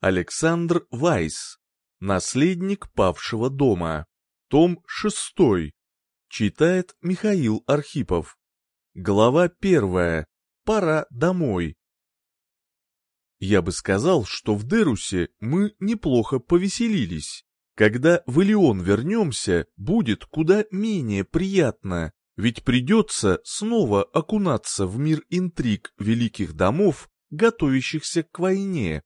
Александр Вайс. Наследник павшего дома. Том 6. Читает Михаил Архипов. Глава первая. Пора домой. Я бы сказал, что в Дерусе мы неплохо повеселились. Когда в Илион вернемся, будет куда менее приятно, ведь придется снова окунаться в мир интриг великих домов, готовящихся к войне.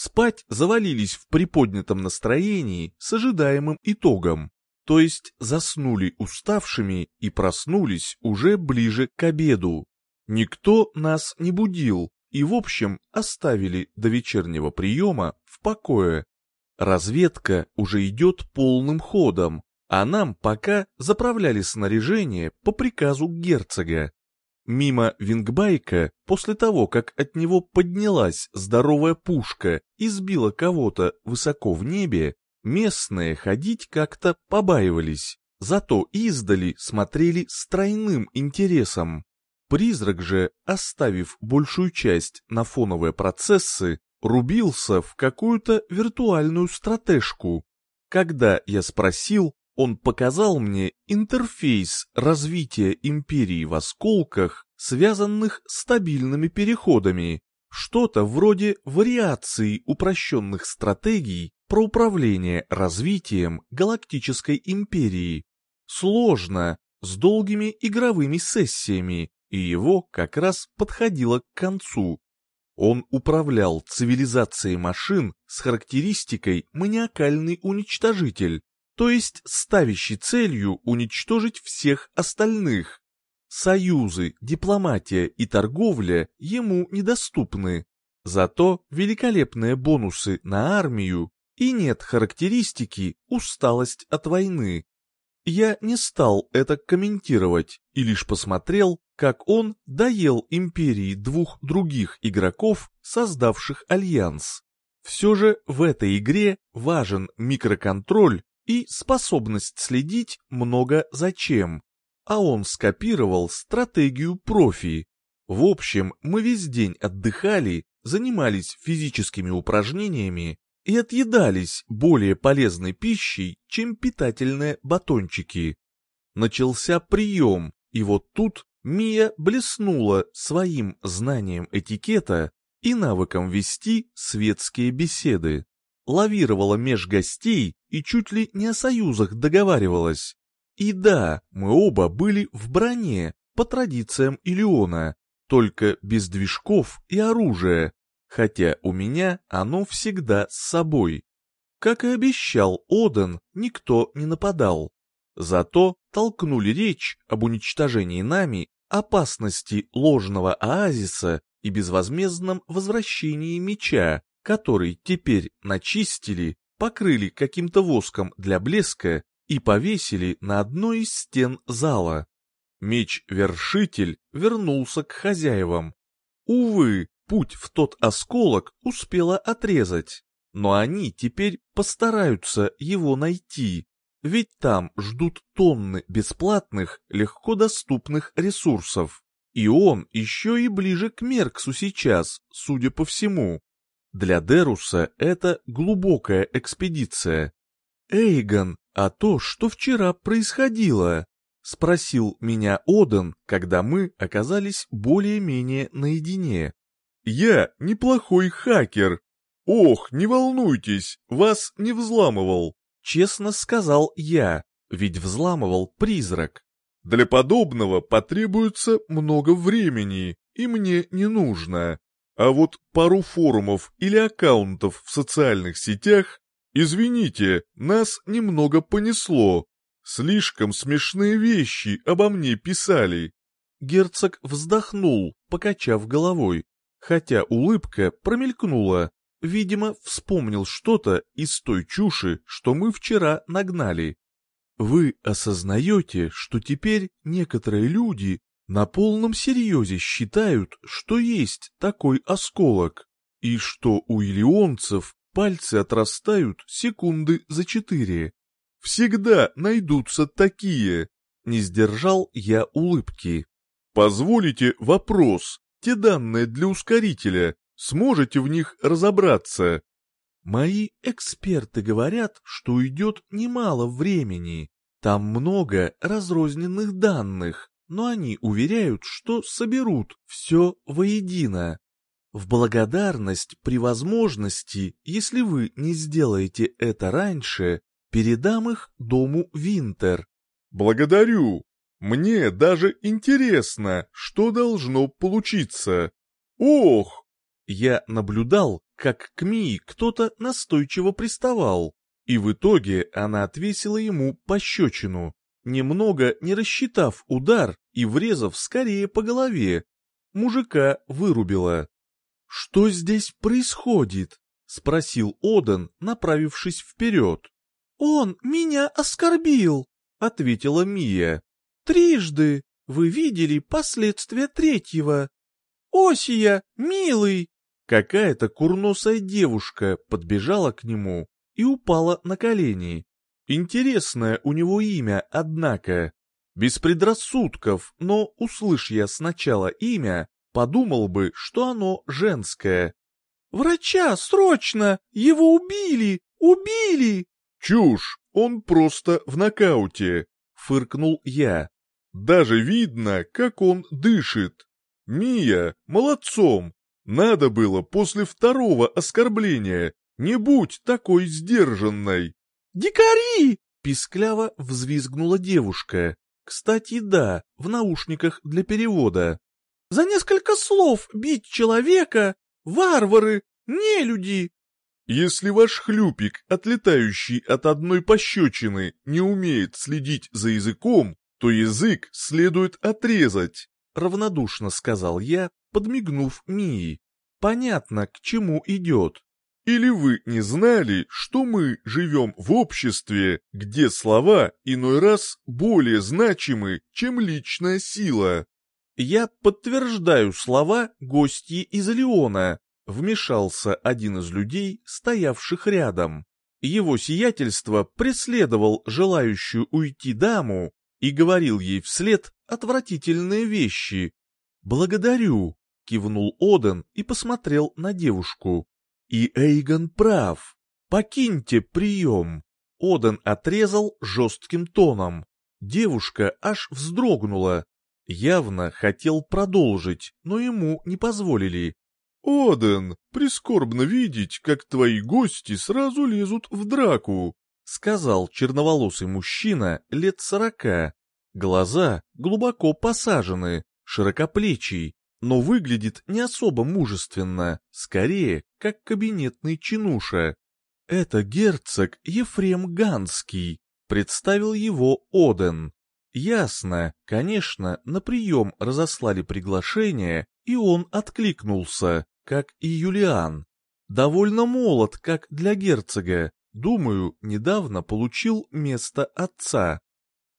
Спать завалились в приподнятом настроении с ожидаемым итогом, то есть заснули уставшими и проснулись уже ближе к обеду. Никто нас не будил и, в общем, оставили до вечернего приема в покое. Разведка уже идет полным ходом, а нам пока заправляли снаряжение по приказу герцога. Мимо Вингбайка, после того, как от него поднялась здоровая пушка и сбила кого-то высоко в небе, местные ходить как-то побаивались, зато издали смотрели с тройным интересом. Призрак же, оставив большую часть на фоновые процессы, рубился в какую-то виртуальную стратежку. Когда я спросил, он показал мне интерфейс развития империи в осколках, связанных с стабильными переходами, что-то вроде вариации упрощенных стратегий про управление развитием галактической империи. Сложно, с долгими игровыми сессиями, и его как раз подходило к концу. Он управлял цивилизацией машин с характеристикой маниакальный уничтожитель, то есть ставящий целью уничтожить всех остальных. Союзы, дипломатия и торговля ему недоступны. Зато великолепные бонусы на армию и нет характеристики усталость от войны. Я не стал это комментировать и лишь посмотрел, как он доел империи двух других игроков, создавших альянс. Все же в этой игре важен микроконтроль и способность следить много зачем. А он скопировал стратегию профи. В общем, мы весь день отдыхали, занимались физическими упражнениями и отъедались более полезной пищей, чем питательные батончики. Начался прием, и вот тут Мия блеснула своим знанием этикета и навыком вести светские беседы. Лавировала меж гостей и чуть ли не о союзах договаривалась. И да, мы оба были в броне, по традициям Илиона, только без движков и оружия, хотя у меня оно всегда с собой. Как и обещал Оден, никто не нападал. Зато толкнули речь об уничтожении нами опасности ложного оазиса и безвозмездном возвращении меча, который теперь начистили, покрыли каким-то воском для блеска и повесили на одной из стен зала. Меч-вершитель вернулся к хозяевам. Увы, путь в тот осколок успела отрезать, но они теперь постараются его найти, ведь там ждут тонны бесплатных, легко доступных ресурсов. И он еще и ближе к Мерксу сейчас, судя по всему. Для Деруса это глубокая экспедиция. Эйгон, а то, что вчера происходило? Спросил меня Оден, когда мы оказались более-менее наедине. Я неплохой хакер. Ох, не волнуйтесь, вас не взламывал. Честно сказал я, ведь взламывал призрак. Для подобного потребуется много времени, и мне не нужно. А вот пару форумов или аккаунтов в социальных сетях, извините, нас немного понесло. Слишком смешные вещи обо мне писали. Герцог вздохнул, покачав головой хотя улыбка промелькнула, видимо, вспомнил что-то из той чуши, что мы вчера нагнали. Вы осознаете, что теперь некоторые люди на полном серьезе считают, что есть такой осколок, и что у илионцев пальцы отрастают секунды за четыре. Всегда найдутся такие. Не сдержал я улыбки. Позволите вопрос, те данные для ускорителя, сможете в них разобраться? Мои эксперты говорят, что уйдет немало времени. Там много разрозненных данных, но они уверяют, что соберут все воедино. В благодарность при возможности, если вы не сделаете это раньше, передам их дому Винтер. Благодарю. Мне даже интересно, что должно получиться. Ох! Я наблюдал, как к Мии кто-то настойчиво приставал, и в итоге она отвесила ему пощечину, немного не рассчитав удар и врезав скорее по голове. Мужика вырубила. «Что здесь происходит?» — спросил Оден, направившись вперед. «Он меня оскорбил», — ответила Мия. «Трижды вы видели последствия третьего. Осия, милый!» Какая-то курносая девушка подбежала к нему и упала на колени. Интересное у него имя, однако. Без предрассудков, но, услышь я сначала имя, подумал бы, что оно женское. «Врача, срочно! Его убили! Убили!» «Чушь! Он просто в нокауте!» — фыркнул я. «Даже видно, как он дышит. Мия, молодцом! Надо было после второго оскорбления не будь такой сдержанной!» «Дикари!» — пискляво взвизгнула девушка. Кстати, да, в наушниках для перевода. «За несколько слов бить человека! Варвары! Нелюди!» «Если ваш хлюпик, отлетающий от одной пощечины, не умеет следить за языком, то язык следует отрезать», — равнодушно сказал я, подмигнув Мии. «Понятно, к чему идет. Или вы не знали, что мы живем в обществе, где слова иной раз более значимы, чем личная сила? Я подтверждаю слова гостьи из Леона, вмешался один из людей, стоявших рядом. Его сиятельство преследовал желающую уйти даму и говорил ей вслед отвратительные вещи. «Благодарю», — кивнул Оден и посмотрел на девушку. И Эйгон прав. Покиньте прием. Оден отрезал жестким тоном. Девушка аж вздрогнула. Явно хотел продолжить, но ему не позволили. «Оден, прискорбно видеть, как твои гости сразу лезут в драку», сказал черноволосый мужчина лет сорока. Глаза глубоко посажены, широкоплечий, но выглядит не особо мужественно, скорее, как кабинетный чинуша. Это герцог Ефрем Ганский, представил его Оден. Ясно, конечно, на прием разослали приглашение, и он откликнулся, как и Юлиан. Довольно молод, как для герцога, думаю, недавно получил место отца.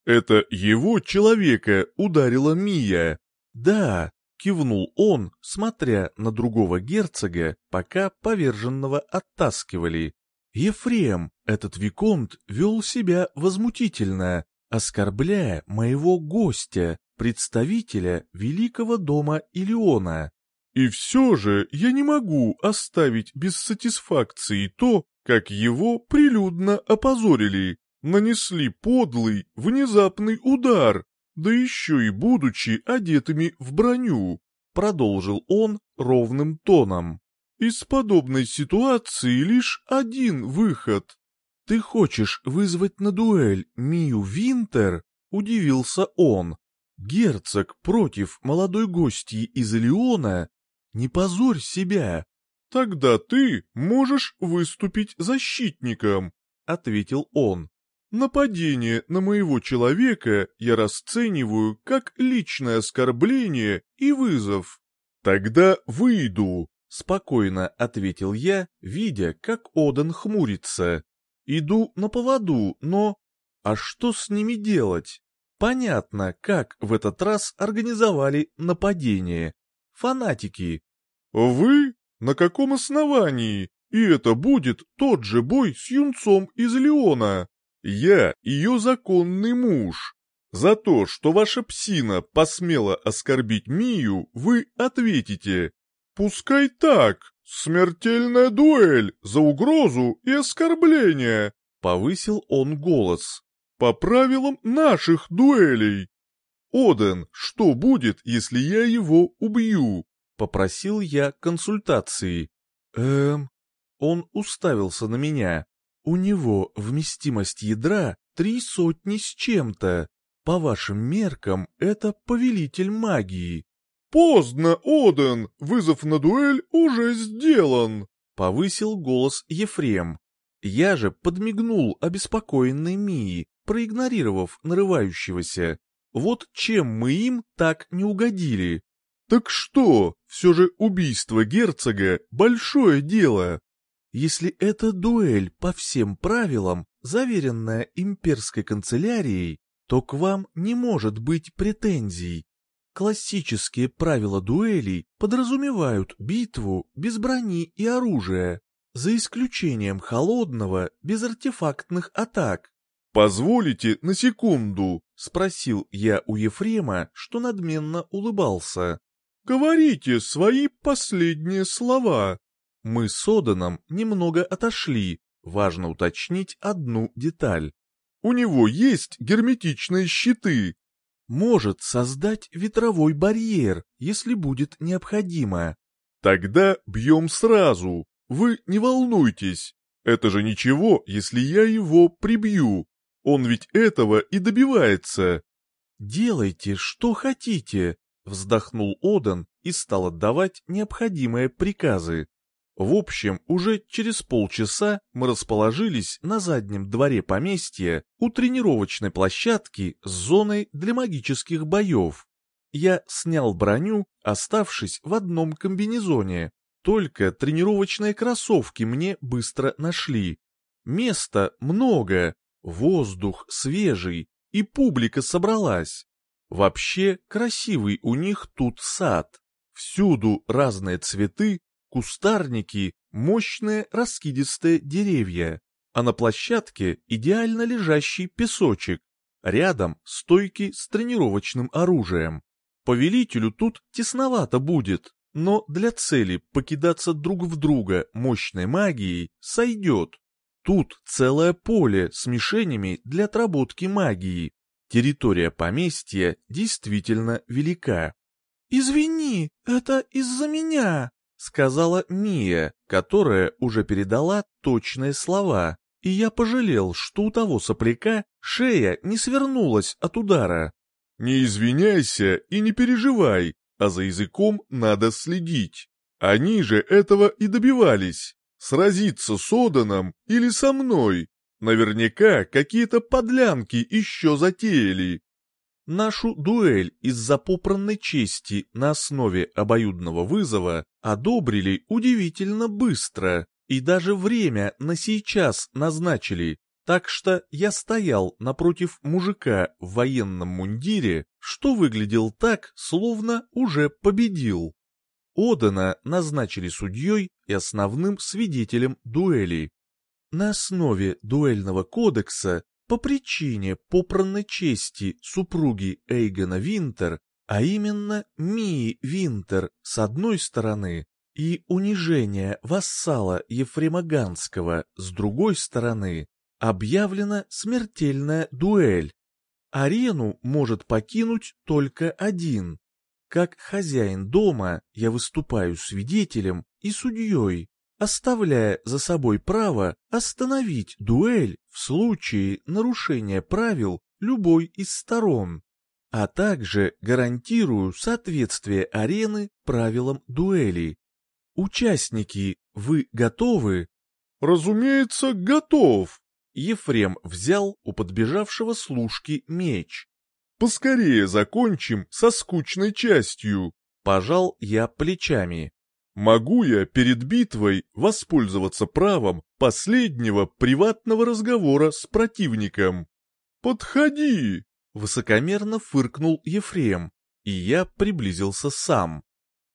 Это его человека ударила Мия. Да, Кивнул он, смотря на другого герцога, пока поверженного оттаскивали. Ефрем, этот виконт, вел себя возмутительно, оскорбляя моего гостя, представителя великого дома Илиона. И все же я не могу оставить без сатисфакции то, как его прилюдно опозорили, нанесли подлый, внезапный удар, да еще и будучи одетыми в броню, продолжил он ровным тоном. Из подобной ситуации лишь один выход. Ты хочешь вызвать на дуэль Мию Винтер? Удивился он. Герцог против молодой гости из Леона? Не позорь себя. Тогда ты можешь выступить защитником, ответил он. Нападение на моего человека я расцениваю как личное оскорбление и вызов. Тогда выйду, спокойно ответил я, видя, как Одан хмурится. Иду на поводу, но... А что с ними делать? Понятно, как в этот раз организовали нападение. Фанатики. Вы? На каком основании? И это будет тот же бой с юнцом из Леона. Я ее законный муж. За то, что ваша псина посмела оскорбить Мию, вы ответите. Пускай так, «Смертельная дуэль за угрозу и оскорбление!» — повысил он голос. «По правилам наших дуэлей!» «Оден, что будет, если я его убью?» — попросил я консультации. «Эм...» Он уставился на меня. «У него вместимость ядра три сотни с чем-то. По вашим меркам, это повелитель магии. «Поздно, Оден! Вызов на дуэль уже сделан!» — повысил голос Ефрем. Я же подмигнул обеспокоенной Мии, проигнорировав нарывающегося. Вот чем мы им так не угодили. «Так что, все же убийство герцога — большое дело!» Если это дуэль по всем правилам, заверенная имперской канцелярией, то к вам не может быть претензий. Классические правила дуэлей подразумевают битву без брони и оружия, за исключением холодного, без артефактных атак. «Позволите на секунду?» — спросил я у Ефрема, что надменно улыбался. «Говорите свои последние слова». Мы с Оданом немного отошли, важно уточнить одну деталь. «У него есть герметичные щиты, может создать ветровой барьер, если будет необходимо. Тогда бьем сразу. Вы не волнуйтесь. Это же ничего, если я его прибью. Он ведь этого и добивается. Делайте, что хотите, вздохнул Одан и стал отдавать необходимые приказы. В общем, уже через полчаса мы расположились на заднем дворе поместья у тренировочной площадки с зоной для магических боев. Я снял броню, оставшись в одном комбинезоне. Только тренировочные кроссовки мне быстро нашли. Места много, воздух свежий, и публика собралась. Вообще красивый у них тут сад. Всюду разные цветы кустарники, мощные раскидистые деревья, а на площадке идеально лежащий песочек, рядом стойки с тренировочным оружием. Повелителю тут тесновато будет, но для цели покидаться друг в друга мощной магией сойдет. Тут целое поле с мишенями для отработки магии. Территория поместья действительно велика. «Извини, это из-за меня», сказала Мия, которая уже передала точные слова, и я пожалел, что у того сопляка шея не свернулась от удара. «Не извиняйся и не переживай, а за языком надо следить. Они же этого и добивались. Сразиться с Оданом или со мной. Наверняка какие-то подлянки еще затеяли. Нашу дуэль из-за попранной чести на основе обоюдного вызова одобрили удивительно быстро, и даже время на сейчас назначили, так что я стоял напротив мужика в военном мундире, что выглядел так, словно уже победил. Одана назначили судьей и основным свидетелем дуэли. На основе дуэльного кодекса по причине попранной чести супруги Эйгона Винтер, а именно Мии Винтер с одной стороны и унижение вассала Ефрема Ганского с другой стороны, объявлена смертельная дуэль. Арену может покинуть только один. Как хозяин дома я выступаю свидетелем и судьей, оставляя за собой право остановить дуэль в случае нарушения правил любой из сторон, а также гарантирую соответствие арены правилам дуэли. Участники, вы готовы? Разумеется, готов. Ефрем взял у подбежавшего служки меч. Поскорее закончим со скучной частью. Пожал я плечами. Могу я перед битвой воспользоваться правом последнего приватного разговора с противником? Подходи! Высокомерно фыркнул Ефрем, и я приблизился сам.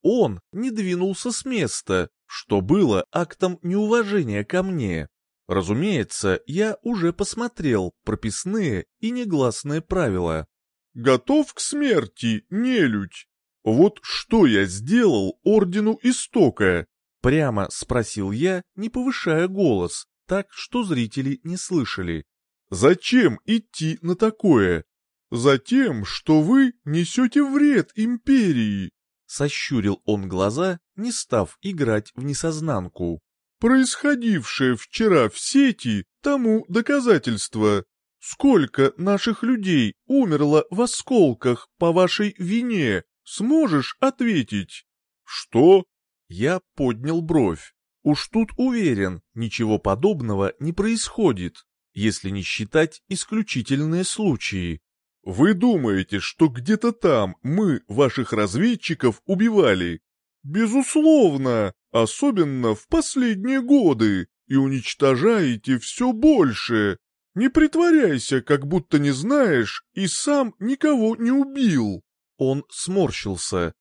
Он не двинулся с места, что было актом неуважения ко мне. Разумеется, я уже посмотрел прописные и негласные правила. «Готов к смерти, нелюдь!» Вот что я сделал Ордену Истока. Прямо спросил я, не повышая голос, так, что зрители не слышали. «Зачем идти на такое? Затем, что вы несете вред империи!» Сощурил он глаза, не став играть в несознанку. «Происходившее вчера в сети тому доказательство. Сколько наших людей умерло в осколках по вашей вине, сможешь ответить?» «Что?» Я поднял бровь. Уж тут уверен, ничего подобного не происходит, если не считать исключительные случаи. Вы думаете, что где-то там мы ваших разведчиков убивали? Безусловно, особенно в последние годы, и уничтожаете все больше. Не притворяйся, как будто не знаешь, и сам никого не убил. Он сморщился.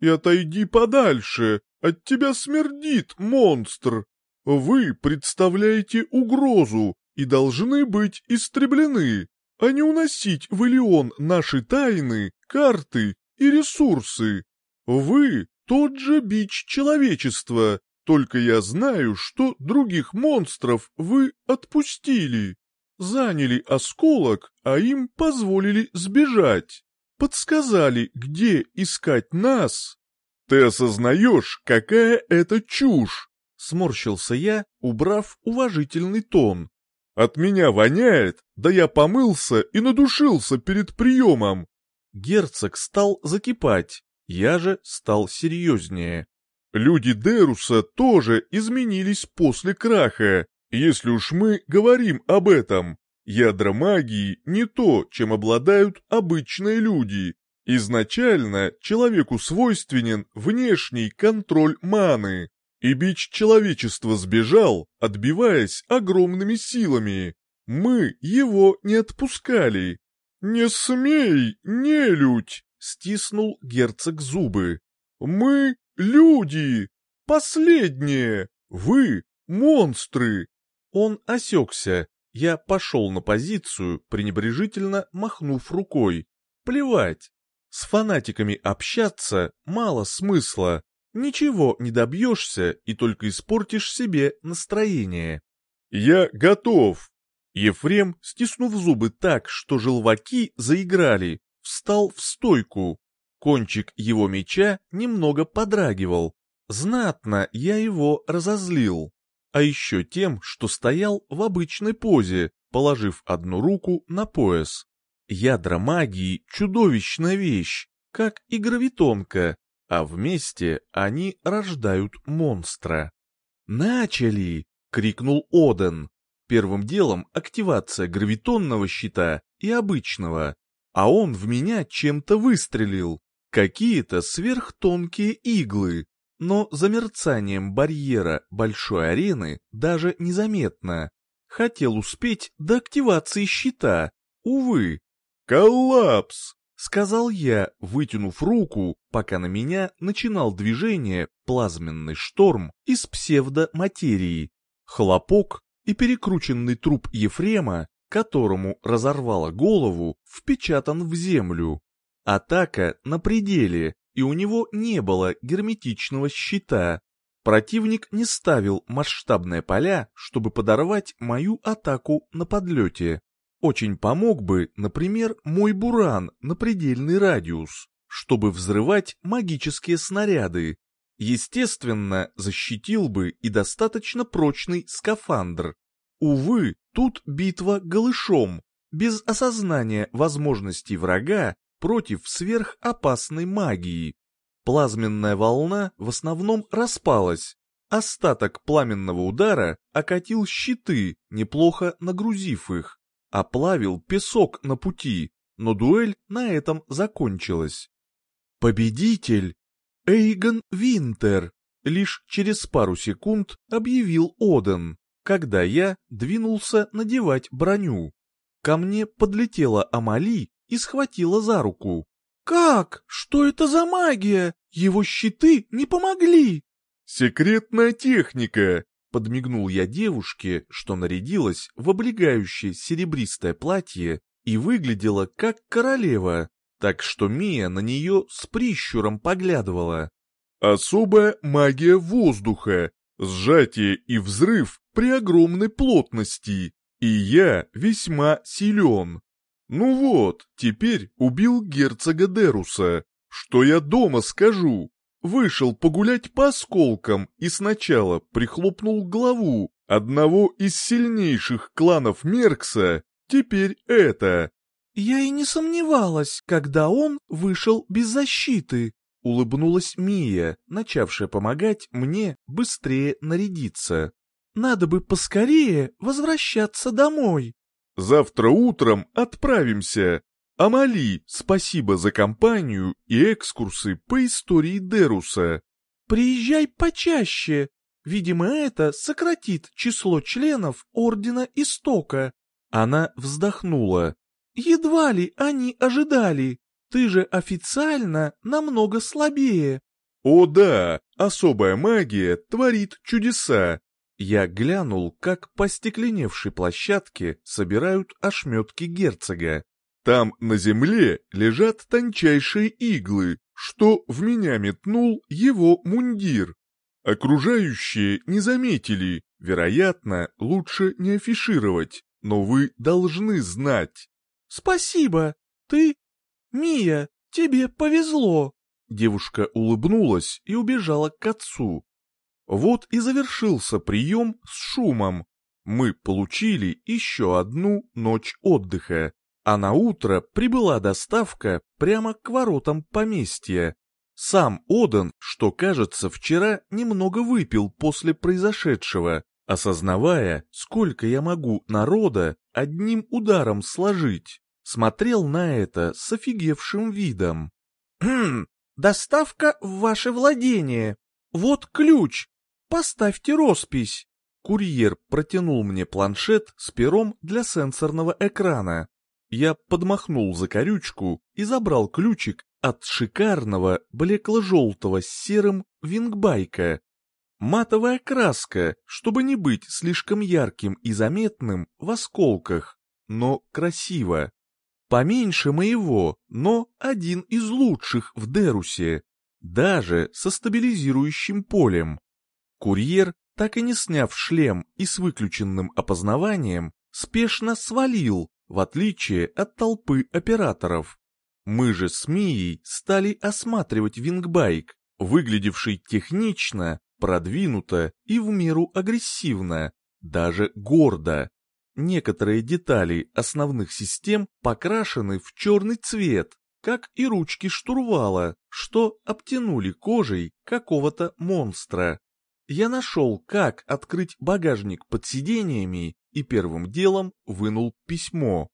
И отойди подальше, от тебя смердит, монстр. Вы представляете угрозу и должны быть истреблены, а не уносить в Илион наши тайны, карты и ресурсы. Вы тот же бич человечества, только я знаю, что других монстров вы отпустили. Заняли осколок, а им позволили сбежать. Подсказали, где искать нас ты осознаешь, какая это чушь? Сморщился я, убрав уважительный тон. От меня воняет, да я помылся и надушился перед приемом. Герцог стал закипать, я же стал серьезнее. Люди Деруса тоже изменились после краха, если уж мы говорим об этом. Ядра магии не то, чем обладают обычные люди. Изначально человеку свойственен внешний контроль маны, и бич человечества сбежал, отбиваясь огромными силами. Мы его не отпускали. «Не смей, нелюдь!» — стиснул герцог зубы. «Мы — люди! Последние! Вы — монстры!» Он осекся. Я пошел на позицию, пренебрежительно махнув рукой. Плевать, с фанатиками общаться мало смысла, ничего не добьешься и только испортишь себе настроение. «Я готов!» Ефрем, стиснув зубы так, что желваки заиграли, встал в стойку. Кончик его меча немного подрагивал. Знатно я его разозлил. А еще тем, что стоял в обычной позе, положив одну руку на пояс. Ядра магии — чудовищная вещь, как и гравитонка, а вместе они рождают монстра. «Начали!» — крикнул Оден. Первым делом активация гравитонного щита и обычного, а он в меня чем-то выстрелил. Какие-то сверхтонкие иглы, но за мерцанием барьера большой арены даже незаметно. Хотел успеть до активации щита, увы, «Коллапс!» — сказал я, вытянув руку, пока на меня начинал движение плазменный шторм из псевдоматерии. Хлопок и перекрученный труп Ефрема, которому разорвало голову, впечатан в землю. Атака на пределе, и у него не было герметичного щита. Противник не ставил масштабные поля, чтобы подорвать мою атаку на подлете. Очень помог бы, например, мой буран на предельный радиус, чтобы взрывать магические снаряды. Естественно, защитил бы и достаточно прочный скафандр. Увы, тут битва голышом, без осознания возможностей врага против сверхопасной магии. Плазменная волна в основном распалась. Остаток пламенного удара окатил щиты, неплохо нагрузив их оплавил песок на пути, но дуэль на этом закончилась. Победитель Эйгон Винтер лишь через пару секунд объявил Оден, когда я двинулся надевать броню. Ко мне подлетела Амали и схватила за руку. «Как? Что это за магия? Его щиты не помогли!» «Секретная техника!» Подмигнул я девушке, что нарядилась в облегающее серебристое платье и выглядела как королева, так что Мия на нее с прищуром поглядывала. Особая магия воздуха, сжатие и взрыв при огромной плотности, и я весьма силен. Ну вот, теперь убил герцога Деруса. Что я дома скажу? Вышел погулять по осколкам и сначала прихлопнул главу одного из сильнейших кланов Меркса, теперь это. «Я и не сомневалась, когда он вышел без защиты», — улыбнулась Мия, начавшая помогать мне быстрее нарядиться. «Надо бы поскорее возвращаться домой». «Завтра утром отправимся. Амали, спасибо за компанию и экскурсы по истории Деруса». «Приезжай почаще. Видимо, это сократит число членов Ордена Истока». Она вздохнула. «Едва ли они ожидали. Ты же официально намного слабее». «О да, особая магия творит чудеса». Я глянул, как по стекленевшей площадке собирают ошметки герцога. Там на земле лежат тончайшие иглы, что в меня метнул его мундир. Окружающие не заметили, вероятно, лучше не афишировать, но вы должны знать. «Спасибо, ты «Мия, тебе повезло!» Девушка улыбнулась и убежала к отцу. Вот и завершился прием с шумом. Мы получили еще одну ночь отдыха, а на утро прибыла доставка прямо к воротам поместья. Сам Одан, что кажется, вчера немного выпил после произошедшего, осознавая, сколько я могу народа одним ударом сложить смотрел на это с офигевшим видом. «Хм, доставка в ваше владение. Вот ключ. Поставьте роспись». Курьер протянул мне планшет с пером для сенсорного экрана. Я подмахнул за корючку и забрал ключик от шикарного блекло-желтого с серым вингбайка. Матовая краска, чтобы не быть слишком ярким и заметным в осколках, но красиво. Поменьше моего, но один из лучших в Дерусе, даже со стабилизирующим полем. Курьер, так и не сняв шлем и с выключенным опознаванием, спешно свалил, в отличие от толпы операторов. Мы же с Мией стали осматривать вингбайк, выглядевший технично, продвинуто и в меру агрессивно, даже гордо. Некоторые детали основных систем покрашены в черный цвет, как и ручки штурвала, что обтянули кожей какого-то монстра. Я нашел, как открыть багажник под сидениями и первым делом вынул письмо.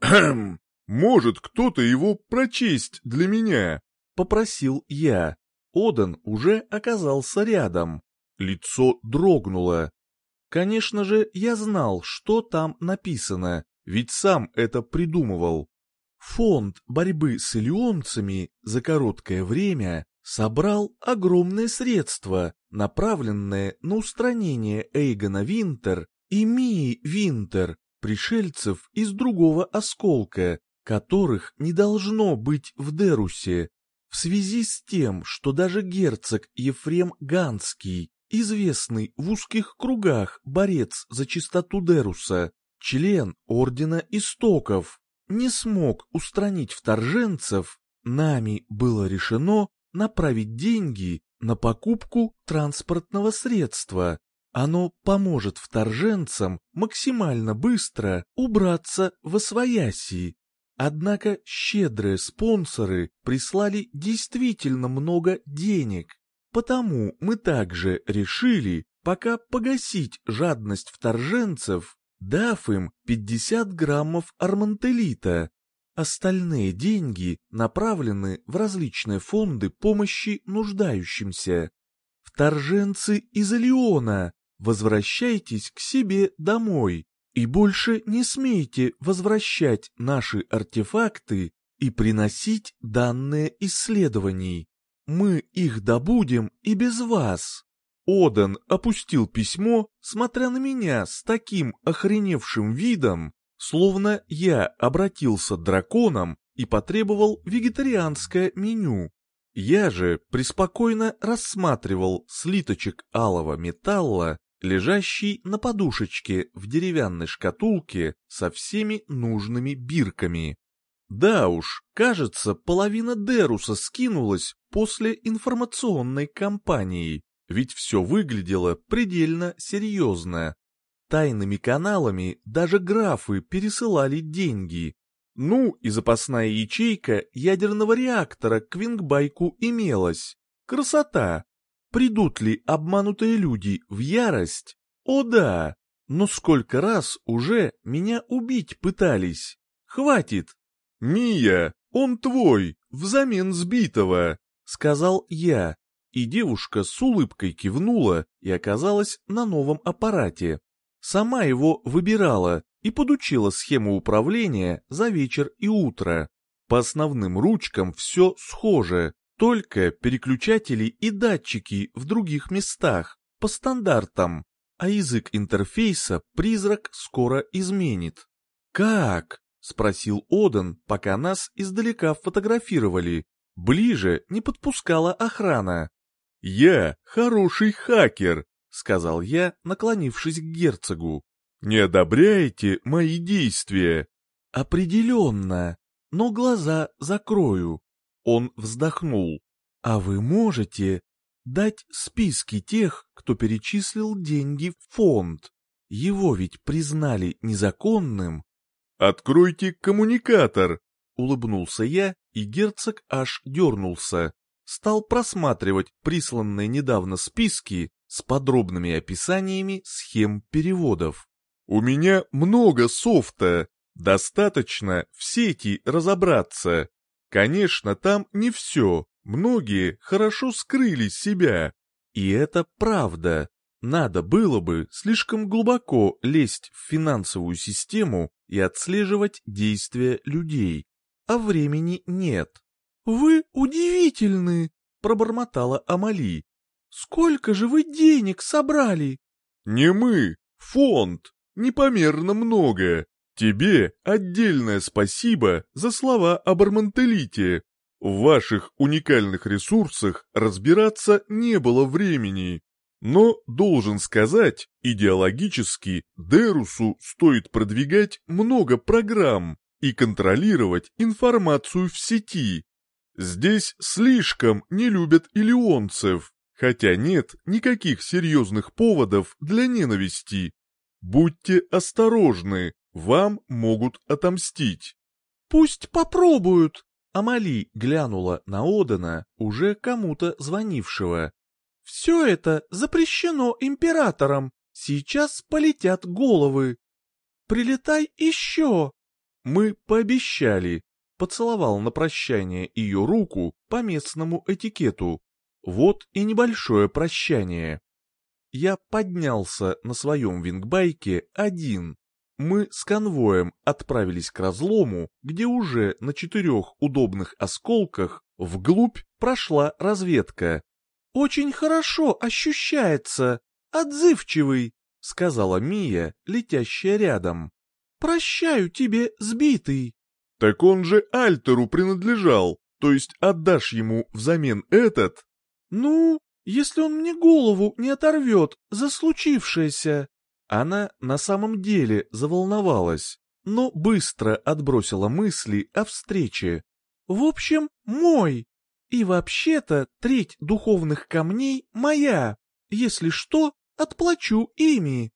«Хм, может кто-то его прочесть для меня?» — попросил я. Одан уже оказался рядом. Лицо дрогнуло, Конечно же, я знал, что там написано, ведь сам это придумывал. Фонд борьбы с илионцами за короткое время собрал огромные средства, направленные на устранение Эйгона Винтер и Мии Винтер, пришельцев из другого осколка, которых не должно быть в Дерусе, в связи с тем, что даже герцог Ефрем Ганский известный в узких кругах борец за чистоту Деруса, член Ордена Истоков, не смог устранить вторженцев, нами было решено направить деньги на покупку транспортного средства. Оно поможет вторженцам максимально быстро убраться в Освояси. Однако щедрые спонсоры прислали действительно много денег, Потому мы также решили пока погасить жадность вторженцев, дав им 50 граммов армантелита. Остальные деньги направлены в различные фонды помощи нуждающимся. Вторженцы из Элеона, возвращайтесь к себе домой и больше не смейте возвращать наши артефакты и приносить данные исследований. Мы их добудем и без вас. Одан опустил письмо, смотря на меня с таким охреневшим видом, словно я обратился драконом и потребовал вегетарианское меню. Я же преспокойно рассматривал слиточек алого металла, лежащий на подушечке в деревянной шкатулке со всеми нужными бирками. Да уж, кажется, половина Деруса скинулась после информационной кампании, ведь все выглядело предельно серьезно. Тайными каналами даже графы пересылали деньги. Ну и запасная ячейка ядерного реактора к Вингбайку имелась. Красота! Придут ли обманутые люди в ярость? О да! Но сколько раз уже меня убить пытались? Хватит! «Мия, он твой, взамен сбитого», — сказал я, и девушка с улыбкой кивнула и оказалась на новом аппарате. Сама его выбирала и подучила схему управления за вечер и утро. По основным ручкам все схоже, только переключатели и датчики в других местах, по стандартам, а язык интерфейса призрак скоро изменит. Как? — спросил Оден, пока нас издалека фотографировали. Ближе не подпускала охрана. «Я хороший хакер», — сказал я, наклонившись к герцогу. «Не одобряете мои действия?» «Определенно, но глаза закрою». Он вздохнул. «А вы можете дать списки тех, кто перечислил деньги в фонд? Его ведь признали незаконным, «Откройте коммуникатор!» — улыбнулся я, и герцог аж дернулся. Стал просматривать присланные недавно списки с подробными описаниями схем переводов. «У меня много софта, достаточно в сети разобраться. Конечно, там не все, многие хорошо скрыли себя». И это правда. Надо было бы слишком глубоко лезть в финансовую систему и отслеживать действия людей, а времени нет. «Вы удивительны!» — пробормотала Амали. «Сколько же вы денег собрали?» «Не мы, фонд, непомерно много. Тебе отдельное спасибо за слова об Армантелите. В ваших уникальных ресурсах разбираться не было времени. Но, должен сказать, идеологически Дерусу стоит продвигать много программ и контролировать информацию в сети. Здесь слишком не любят илионцев, хотя нет никаких серьезных поводов для ненависти. Будьте осторожны, вам могут отомстить. «Пусть попробуют!» Амали глянула на Одена, уже кому-то звонившего. Все это запрещено императором. Сейчас полетят головы. Прилетай еще. Мы пообещали. Поцеловал на прощание ее руку по местному этикету. Вот и небольшое прощание. Я поднялся на своем вингбайке один. Мы с конвоем отправились к разлому, где уже на четырех удобных осколках вглубь прошла разведка. «Очень хорошо ощущается, отзывчивый», — сказала Мия, летящая рядом. «Прощаю тебе, сбитый». «Так он же Альтеру принадлежал, то есть отдашь ему взамен этот?» «Ну, если он мне голову не оторвет за случившееся». Она на самом деле заволновалась, но быстро отбросила мысли о встрече. «В общем, мой». И вообще-то треть духовных камней моя. Если что, отплачу ими.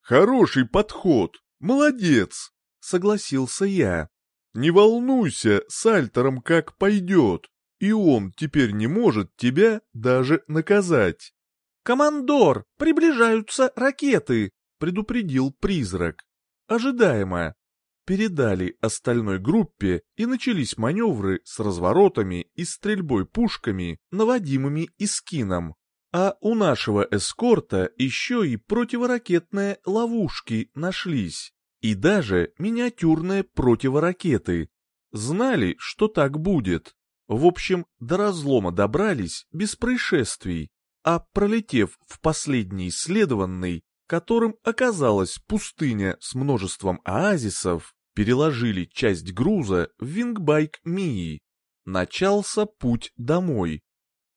Хороший подход, молодец, согласился я. Не волнуйся с Альтером как пойдет, и он теперь не может тебя даже наказать. «Командор, приближаются ракеты!» — предупредил призрак. Ожидаемо передали остальной группе и начались маневры с разворотами и стрельбой пушками, наводимыми Искином. А у нашего эскорта еще и противоракетные ловушки нашлись. И даже миниатюрные противоракеты. Знали, что так будет. В общем, до разлома добрались без происшествий. А пролетев в последний исследованный, которым оказалась пустыня с множеством оазисов, переложили часть груза в вингбайк Мии. начался путь домой.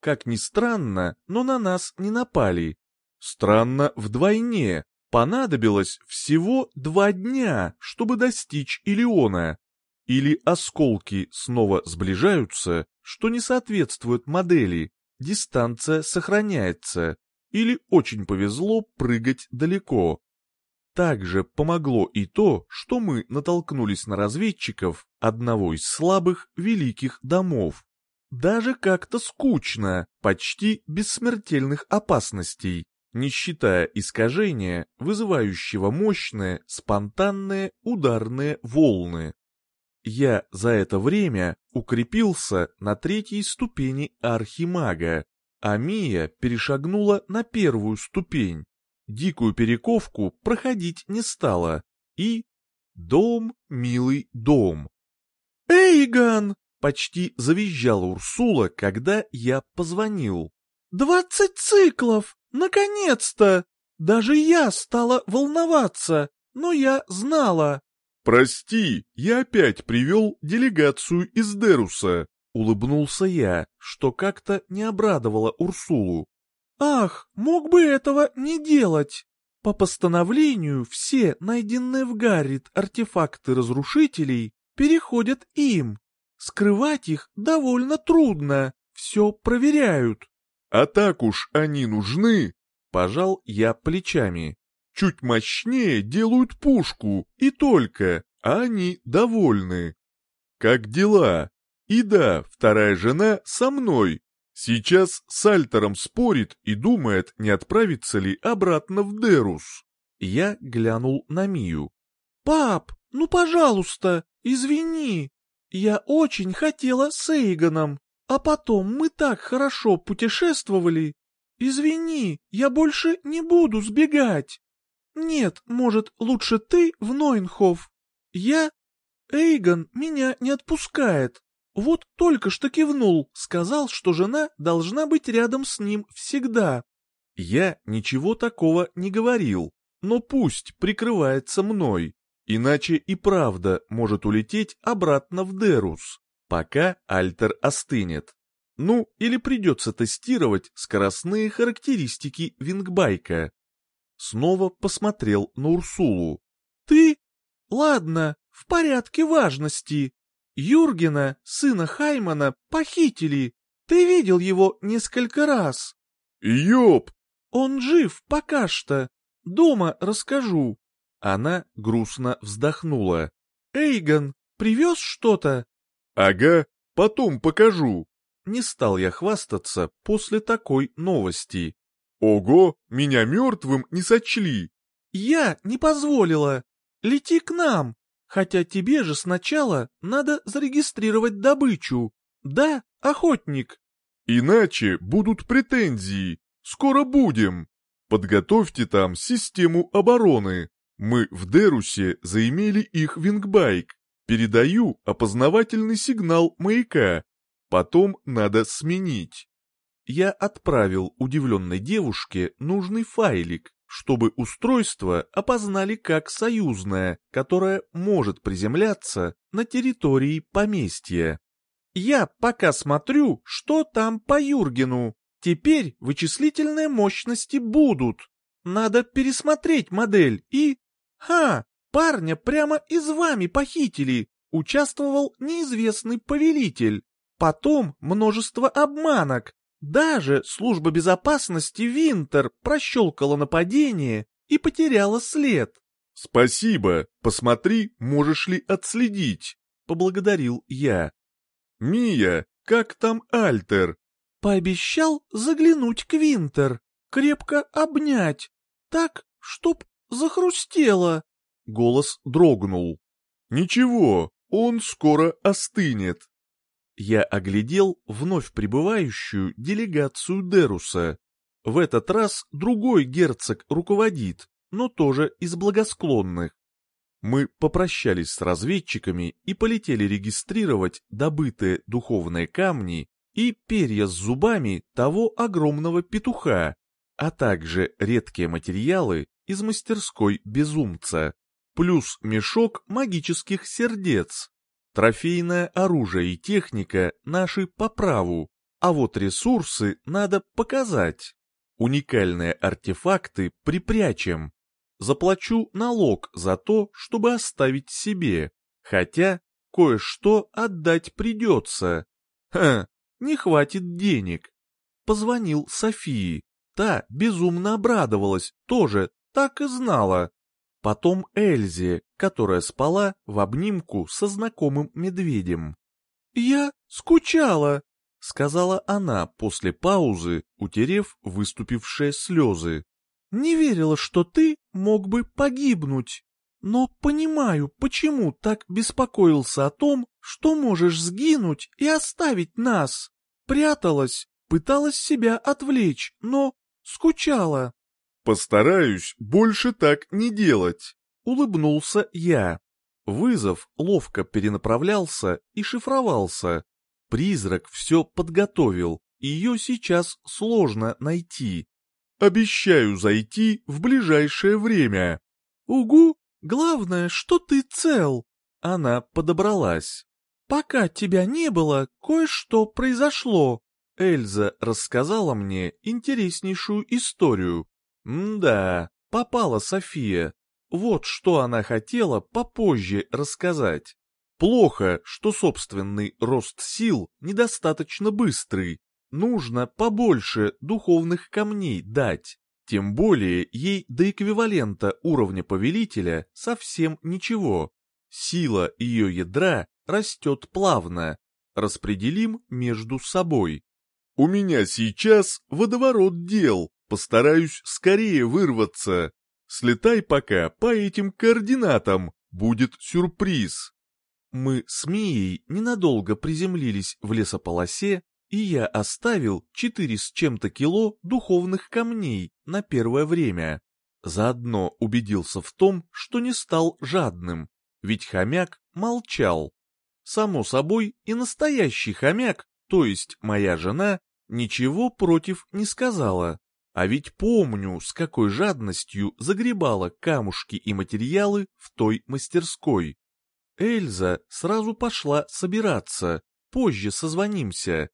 Как ни странно, но на нас не напали. Странно вдвойне, понадобилось всего два дня, чтобы достичь Илиона. Или осколки снова сближаются, что не соответствует модели, дистанция сохраняется, или очень повезло прыгать далеко. Также помогло и то, что мы натолкнулись на разведчиков одного из слабых великих домов. Даже как-то скучно, почти без смертельных опасностей, не считая искажения, вызывающего мощные, спонтанные ударные волны. Я за это время укрепился на третьей ступени архимага, а Мия перешагнула на первую ступень. Дикую перековку проходить не стала. И... Дом, милый дом. «Эйгон!» — почти завизжала Урсула, когда я позвонил. «Двадцать циклов! Наконец-то! Даже я стала волноваться, но я знала. «Прости, я опять привел делегацию из Деруса», — улыбнулся я, что как-то не обрадовало Урсулу. «Ах, мог бы этого не делать! По постановлению все найденные в Гаррит артефакты разрушителей переходят им. Скрывать их довольно трудно, все проверяют». «А так уж они нужны!» — пожал я плечами. Чуть мощнее делают пушку, и только, а они довольны. Как дела? И да, вторая жена со мной. Сейчас с Альтером спорит и думает, не отправиться ли обратно в Дерус. Я глянул на Мию. «Пап, ну пожалуйста, извини. Я очень хотела с Эйгоном, а потом мы так хорошо путешествовали. Извини, я больше не буду сбегать». «Нет, может, лучше ты в Нойнхоф? Я... Эйгон меня не отпускает. Вот только что кивнул, сказал, что жена должна быть рядом с ним всегда». Я ничего такого не говорил, но пусть прикрывается мной, иначе и правда может улететь обратно в Дерус, пока Альтер остынет. Ну, или придется тестировать скоростные характеристики вингбайка снова посмотрел на Урсулу. «Ты? Ладно, в порядке важности. Юргена, сына Хаймана, похитили. Ты видел его несколько раз». «Ёп!» «Он жив пока что. Дома расскажу». Она грустно вздохнула. «Эйгон, привез что-то?» «Ага, потом покажу». Не стал я хвастаться после такой новости. «Ого, меня мертвым не сочли!» «Я не позволила! Лети к нам! Хотя тебе же сначала надо зарегистрировать добычу. Да, охотник?» «Иначе будут претензии. Скоро будем. Подготовьте там систему обороны. Мы в Дерусе заимели их вингбайк. Передаю опознавательный сигнал маяка. Потом надо сменить я отправил удивленной девушке нужный файлик, чтобы устройство опознали как союзное, которое может приземляться на территории поместья. Я пока смотрю, что там по Юргену. Теперь вычислительные мощности будут. Надо пересмотреть модель и... Ха, парня прямо из вами похитили. Участвовал неизвестный повелитель. Потом множество обманок, даже служба безопасности Винтер прощелкала нападение и потеряла след. «Спасибо, посмотри, можешь ли отследить», — поблагодарил я. «Мия, как там Альтер?» «Пообещал заглянуть к Винтер, крепко обнять, так, чтоб захрустело». Голос дрогнул. «Ничего, он скоро остынет». Я оглядел вновь прибывающую делегацию Деруса. В этот раз другой герцог руководит, но тоже из благосклонных. Мы попрощались с разведчиками и полетели регистрировать добытые духовные камни и перья с зубами того огромного петуха, а также редкие материалы из мастерской безумца, плюс мешок магических сердец, Трофейное оружие и техника наши по праву, а вот ресурсы надо показать. Уникальные артефакты припрячем. Заплачу налог за то, чтобы оставить себе, хотя кое-что отдать придется. Ха, не хватит денег. Позвонил Софии. Та безумно обрадовалась, тоже так и знала. Потом Эльзе, которая спала в обнимку со знакомым медведем. «Я скучала», — сказала она после паузы, утерев выступившие слезы. «Не верила, что ты мог бы погибнуть, но понимаю, почему так беспокоился о том, что можешь сгинуть и оставить нас. Пряталась, пыталась себя отвлечь, но скучала». «Постараюсь больше так не делать», — улыбнулся я. Вызов ловко перенаправлялся и шифровался. Призрак все подготовил, ее сейчас сложно найти. «Обещаю зайти в ближайшее время». «Угу, главное, что ты цел». Она подобралась. «Пока тебя не было, кое-что произошло». Эльза рассказала мне интереснейшую историю. М-да, попала София. Вот что она хотела попозже рассказать. Плохо, что собственный рост сил недостаточно быстрый. Нужно побольше духовных камней дать. Тем более ей до эквивалента уровня повелителя совсем ничего. Сила ее ядра растет плавно. Распределим между собой. У меня сейчас водоворот дел, Постараюсь скорее вырваться. Слетай пока по этим координатам, будет сюрприз. Мы с Мией ненадолго приземлились в лесополосе, и я оставил четыре с чем-то кило духовных камней на первое время. Заодно убедился в том, что не стал жадным, ведь хомяк молчал. Само собой, и настоящий хомяк, то есть моя жена, ничего против не сказала. А ведь помню, с какой жадностью загребала камушки и материалы в той мастерской. Эльза сразу пошла собираться, позже созвонимся.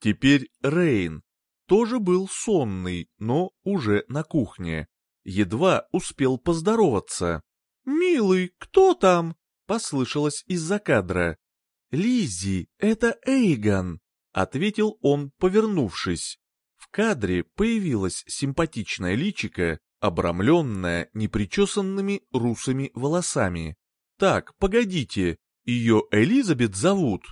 Теперь Рейн. Тоже был сонный, но уже на кухне. Едва успел поздороваться. «Милый, кто там?» — послышалось из-за кадра. Лизи, это Эйгон», — ответил он, повернувшись кадре появилась симпатичная личика, обрамленная непричесанными русыми волосами. «Так, погодите, ее Элизабет зовут?»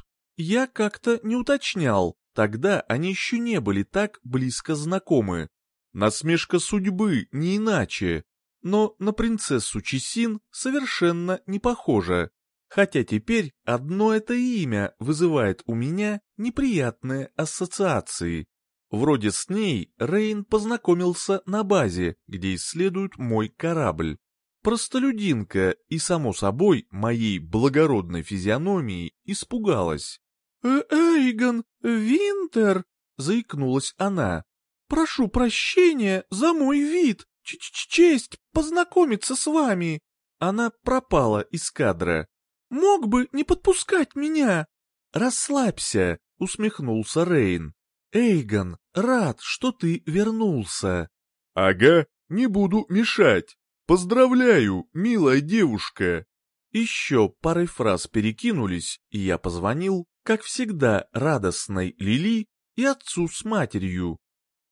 Я как-то не уточнял, тогда они еще не были так близко знакомы. Насмешка судьбы, не иначе. Но на принцессу Чесин совершенно не похожа. Хотя теперь одно это имя вызывает у меня неприятные ассоциации. Вроде с ней Рейн познакомился на базе, где исследуют мой корабль. Простолюдинка и, само собой, моей благородной физиономии испугалась. «Э «Эйгон, Винтер!» — заикнулась она. «Прошу прощения за мой вид! Ч -ч Честь познакомиться с вами!» Она пропала из кадра. «Мог бы не подпускать меня!» «Расслабься!» — усмехнулся Рейн. «Эйгон, рад, что ты вернулся». «Ага, не буду мешать. Поздравляю, милая девушка». Еще парой фраз перекинулись, и я позвонил, как всегда, радостной Лили и отцу с матерью.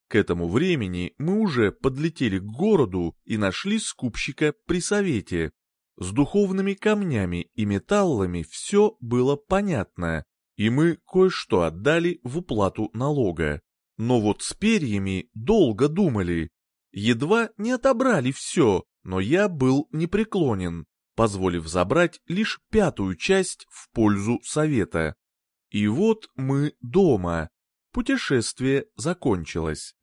К этому времени мы уже подлетели к городу и нашли скупщика при совете. С духовными камнями и металлами все было понятно и мы кое-что отдали в уплату налога. Но вот с перьями долго думали. Едва не отобрали все, но я был непреклонен, позволив забрать лишь пятую часть в пользу совета. И вот мы дома. Путешествие закончилось.